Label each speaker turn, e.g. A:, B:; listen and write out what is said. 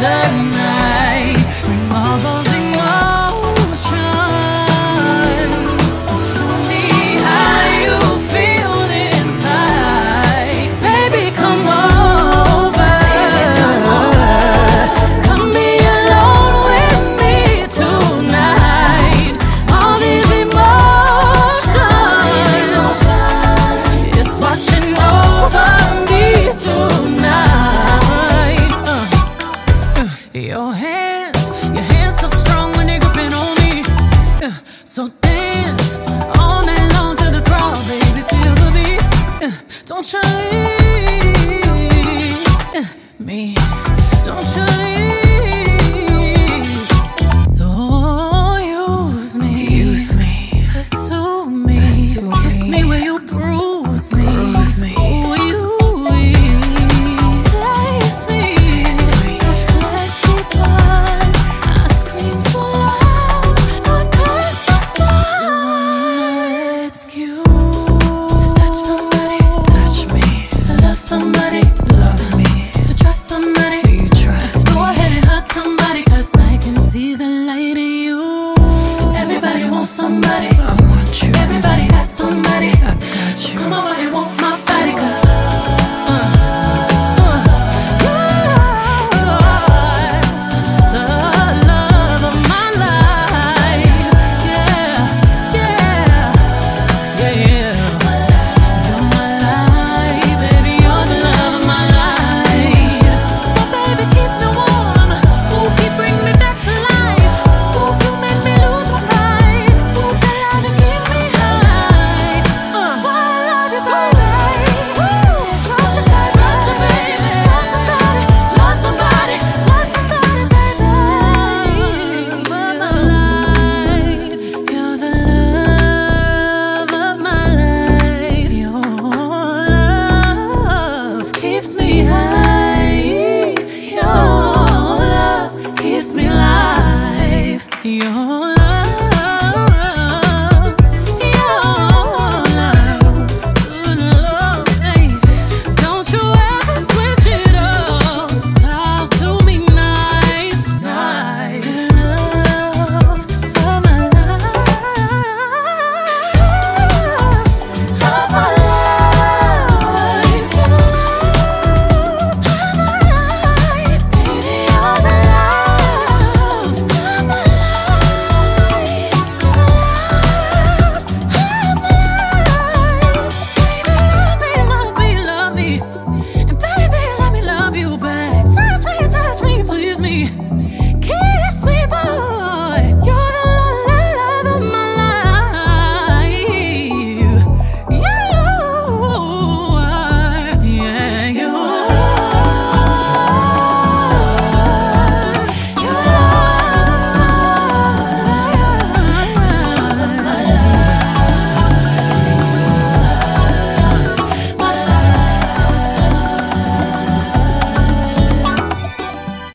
A: the
B: so